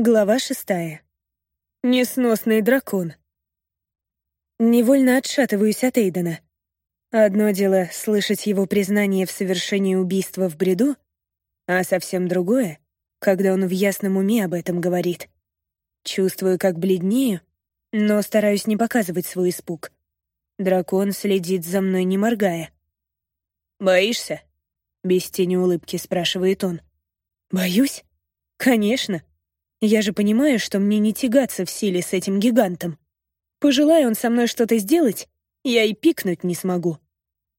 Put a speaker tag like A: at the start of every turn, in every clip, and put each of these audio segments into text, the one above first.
A: Глава шестая. Несносный дракон. Невольно отшатываюсь от Эйдена. Одно дело — слышать его признание в совершении убийства в бреду, а совсем другое — когда он в ясном уме об этом говорит. Чувствую, как бледнею, но стараюсь не показывать свой испуг. Дракон следит за мной, не моргая.
B: «Боишься?» — без тени улыбки спрашивает он.
A: «Боюсь? Конечно. Я же понимаю, что мне не тягаться в силе с этим гигантом. Пожелая он со мной что-то сделать, я и пикнуть не смогу.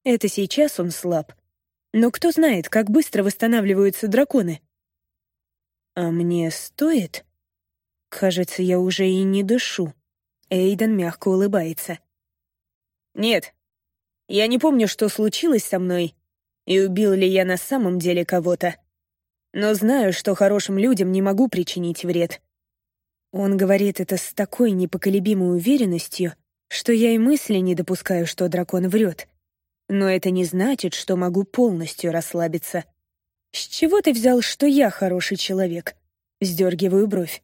A: Это сейчас он слаб. Но кто знает, как быстро восстанавливаются драконы. А мне стоит? Кажется, я уже и не дышу. Эйден мягко улыбается.
B: Нет. Я не помню, что случилось со мной, и убил ли я на самом деле кого-то но знаю, что хорошим людям не могу причинить вред.
A: Он говорит это с такой непоколебимой уверенностью, что я и мысли не допускаю, что дракон врет. Но это не значит, что могу полностью расслабиться. «С чего ты взял, что я хороший человек?» Сдергиваю бровь.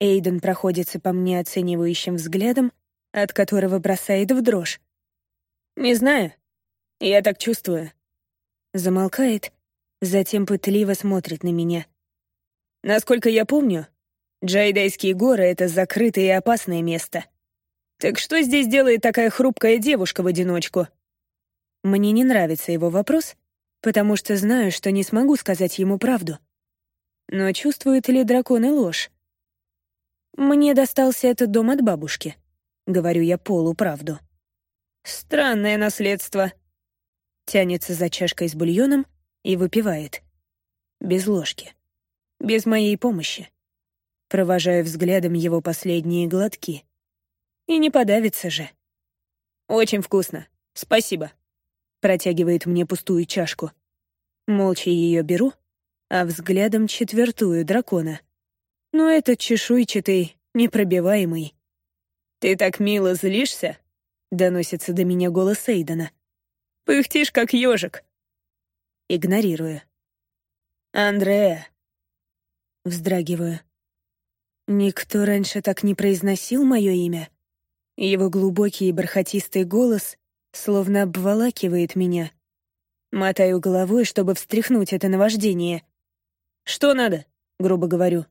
A: Эйден проходится по мне оценивающим взглядом, от которого бросает в дрожь.
B: «Не знаю. Я так чувствую».
A: Замолкает, затем пытливо смотрит на меня.
B: «Насколько я помню, Джайдайские горы — это закрытое и опасное место. Так что здесь делает такая хрупкая девушка в одиночку?»
A: Мне не нравится его вопрос, потому что знаю, что не смогу сказать ему правду. Но чувствует ли драконы ложь? «Мне достался этот дом от бабушки», — говорю я полуправду.
B: «Странное наследство», —
A: тянется за чашкой с бульоном, и выпивает. Без ложки. Без моей помощи. Провожаю взглядом его последние глотки. И не подавится же.
B: «Очень вкусно. Спасибо», — протягивает мне пустую чашку.
A: Молча ее беру, а взглядом четвертую дракона. Но этот чешуйчатый, непробиваемый.
B: «Ты так мило злишься?» — доносится до меня голос Эйдена. «Пыхтишь, как ежик
A: игнорирую.
B: «Андреа!»
A: Вздрагиваю. Никто раньше так не произносил мое имя. Его глубокий и бархатистый голос словно обволакивает меня. Мотаю головой, чтобы встряхнуть это наваждение.
B: «Что надо?» — грубо говорю.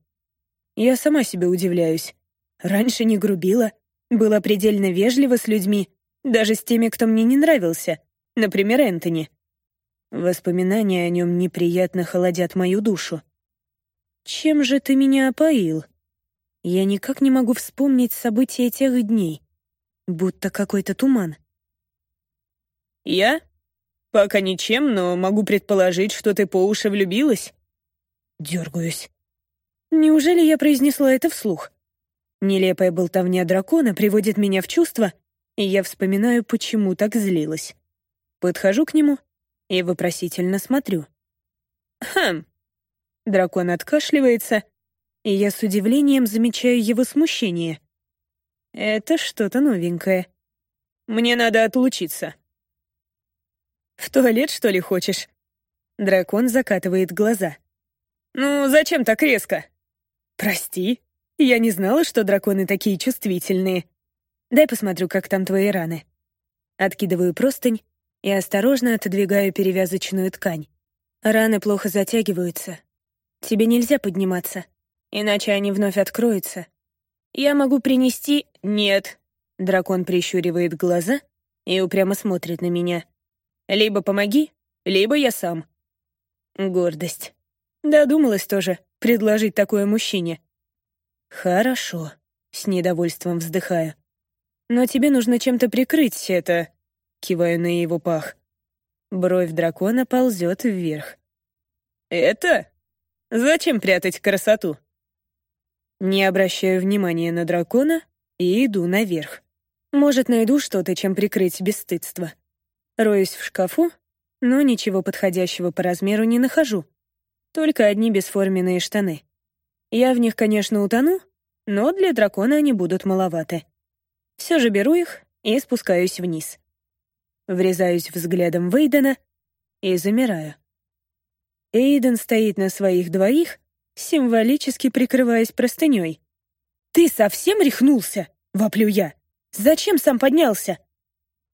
A: Я сама себе удивляюсь. Раньше не грубила, была предельно вежлива с людьми, даже с теми, кто мне не нравился, например, Энтони. Воспоминания о нем неприятно холодят мою душу. «Чем же ты меня опоил?» Я никак не могу вспомнить события тех дней. Будто какой-то туман.
B: «Я? Пока ничем, но могу предположить, что ты по уши влюбилась».
A: Дергаюсь. Неужели я произнесла это вслух? Нелепая болтовня дракона приводит меня в чувство, и я вспоминаю, почему так злилась. Подхожу к нему и вопросительно смотрю.
B: «Хм».
A: Дракон откашливается, и я с удивлением замечаю его смущение. Это что-то новенькое.
B: «Мне надо отлучиться».
A: «В туалет, что ли, хочешь?» Дракон закатывает глаза.
B: «Ну, зачем так резко?»
A: «Прости, я не знала, что драконы такие чувствительные. Дай посмотрю, как там твои раны». Откидываю простынь и осторожно отодвигаю перевязочную ткань. Раны плохо затягиваются. Тебе нельзя подниматься, иначе они вновь откроются. Я могу принести...
B: Нет.
A: Дракон прищуривает глаза и упрямо смотрит на меня.
B: Либо помоги, либо я сам.
A: Гордость. Додумалась тоже предложить такое мужчине. Хорошо. С недовольством вздыхаю. Но тебе нужно чем-то прикрыть это Киваю на его пах. Бровь дракона ползет вверх.
B: «Это? Зачем прятать красоту?»
A: Не обращаю внимания на дракона и иду наверх. Может, найду что-то, чем прикрыть бесстыдство. Роюсь в шкафу, но ничего подходящего по размеру не нахожу. Только одни бесформенные штаны. Я в них, конечно, утону, но для дракона они будут маловаты. Все же беру их и спускаюсь вниз врезаюсь взглядом в Эйдена и замираю. Эйден стоит на своих двоих, символически прикрываясь простыней. «Ты совсем рехнулся?» — воплю я. «Зачем сам поднялся?»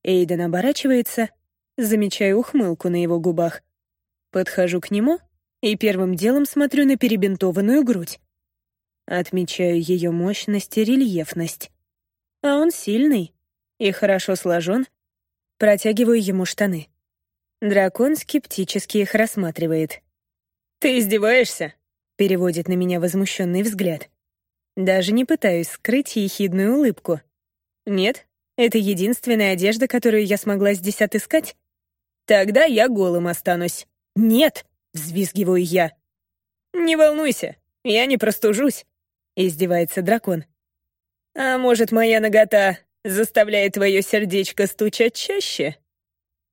A: Эйден оборачивается, замечаю ухмылку на его губах. Подхожу к нему и первым делом смотрю на перебинтованную грудь. Отмечаю ее мощность и рельефность. А он сильный и хорошо сложен. Протягиваю ему штаны. Дракон скептически их рассматривает.
B: «Ты издеваешься?»
A: — переводит на меня возмущенный взгляд. Даже не пытаюсь скрыть ехидную улыбку. «Нет, это единственная одежда, которую я смогла здесь отыскать.
B: Тогда я голым останусь».
A: «Нет!» — взвизгиваю я.
B: «Не волнуйся, я не простужусь», — издевается дракон. «А может, моя нагота заставляет твое сердечко стучать чаще?»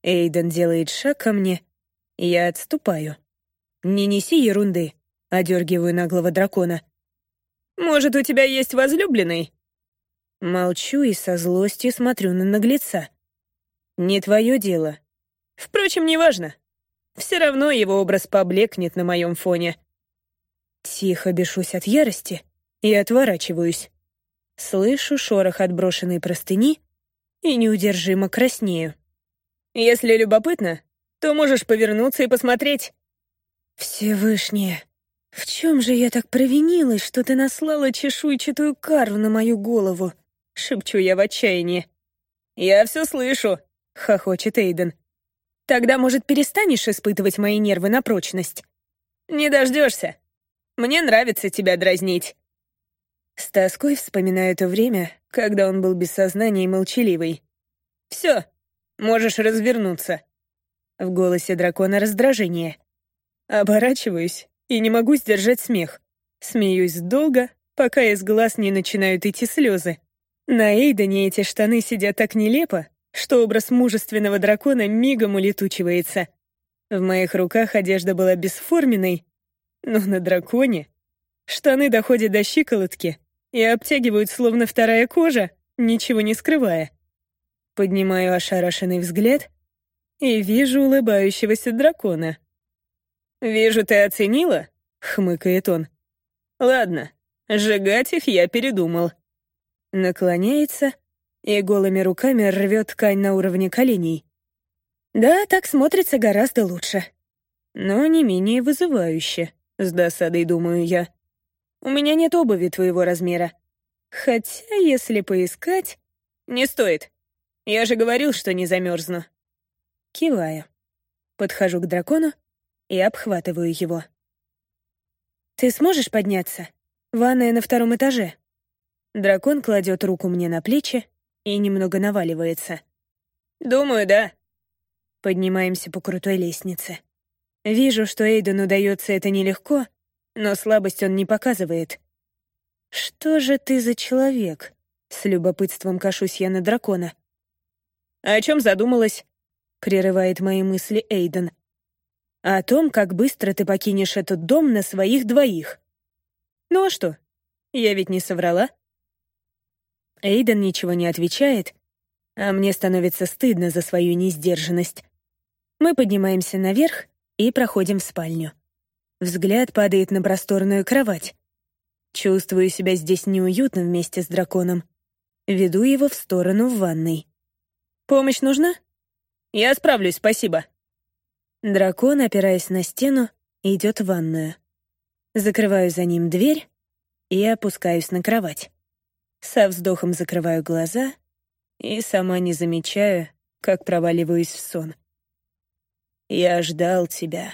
A: Эйден делает шаг ко мне, я отступаю. «Не неси ерунды», — одергиваю наглого дракона.
B: «Может, у тебя есть возлюбленный?»
A: Молчу и со злостью смотрю на наглеца. «Не твое дело».
B: «Впрочем, неважно. Все равно его образ поблекнет на моем фоне».
A: Тихо бешусь от ярости и отворачиваюсь. Слышу шорох отброшенной простыни и неудержимо краснею.
B: «Если любопытно, то можешь повернуться и посмотреть».
A: «Всевышнее, в чем же я так провинилась, что ты наслала чешуйчатую кару на мою голову?» — шепчу я в отчаянии.
B: «Я все слышу», —
A: хохочет Эйден. «Тогда, может, перестанешь испытывать мои нервы на прочность?»
B: «Не дождешься. Мне нравится тебя дразнить».
A: С тоской вспоминаю то время, когда он был без сознания и молчаливый.
B: «Все, можешь развернуться».
A: В голосе дракона раздражение. Оборачиваюсь и не могу сдержать смех. Смеюсь долго, пока из глаз не начинают идти слезы. На Эйдене эти штаны сидят так нелепо, что образ мужественного дракона мигом улетучивается. В моих руках одежда была бесформенной, но на драконе штаны доходят до щиколотки и обтягивают словно вторая кожа, ничего не скрывая. Поднимаю ошарашенный взгляд и вижу улыбающегося дракона.
B: «Вижу, ты оценила?»
A: — хмыкает он.
B: «Ладно, сжигать их я передумал».
A: Наклоняется и голыми руками рвет ткань на уровне коленей. Да, так смотрится гораздо лучше. Но не менее вызывающе, с досадой думаю я. У меня нет обуви твоего размера. Хотя, если поискать...
B: Не стоит. Я же говорил, что не замерзну.
A: Киваю. Подхожу к дракону и обхватываю его. «Ты сможешь подняться? Ванная на втором этаже». Дракон кладет руку мне на плечи и немного наваливается.
B: «Думаю, да».
A: Поднимаемся по крутой лестнице. Вижу, что Эйдену дается это нелегко, но слабость он не показывает. «Что же ты за человек?» С любопытством кашусь я на дракона.
B: «О чем задумалась?»
A: — прерывает мои мысли Эйден. «О том, как быстро ты покинешь этот дом на своих двоих». «Ну а что? Я ведь не соврала?» Эйден ничего не отвечает, а мне становится стыдно за свою несдержанность. Мы поднимаемся наверх и проходим в спальню. Взгляд падает на просторную кровать. Чувствую себя здесь неуютно вместе с драконом. Веду его в сторону в ванной. «Помощь нужна?»
B: «Я справлюсь, спасибо».
A: Дракон, опираясь на стену, идет в ванную. Закрываю за ним дверь и опускаюсь на кровать. Со вздохом закрываю глаза и сама не замечаю, как проваливаюсь в сон. Я ждал тебя.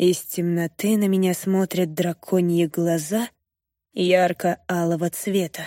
A: Из темноты на меня смотрят драконьи глаза ярко-алого цвета.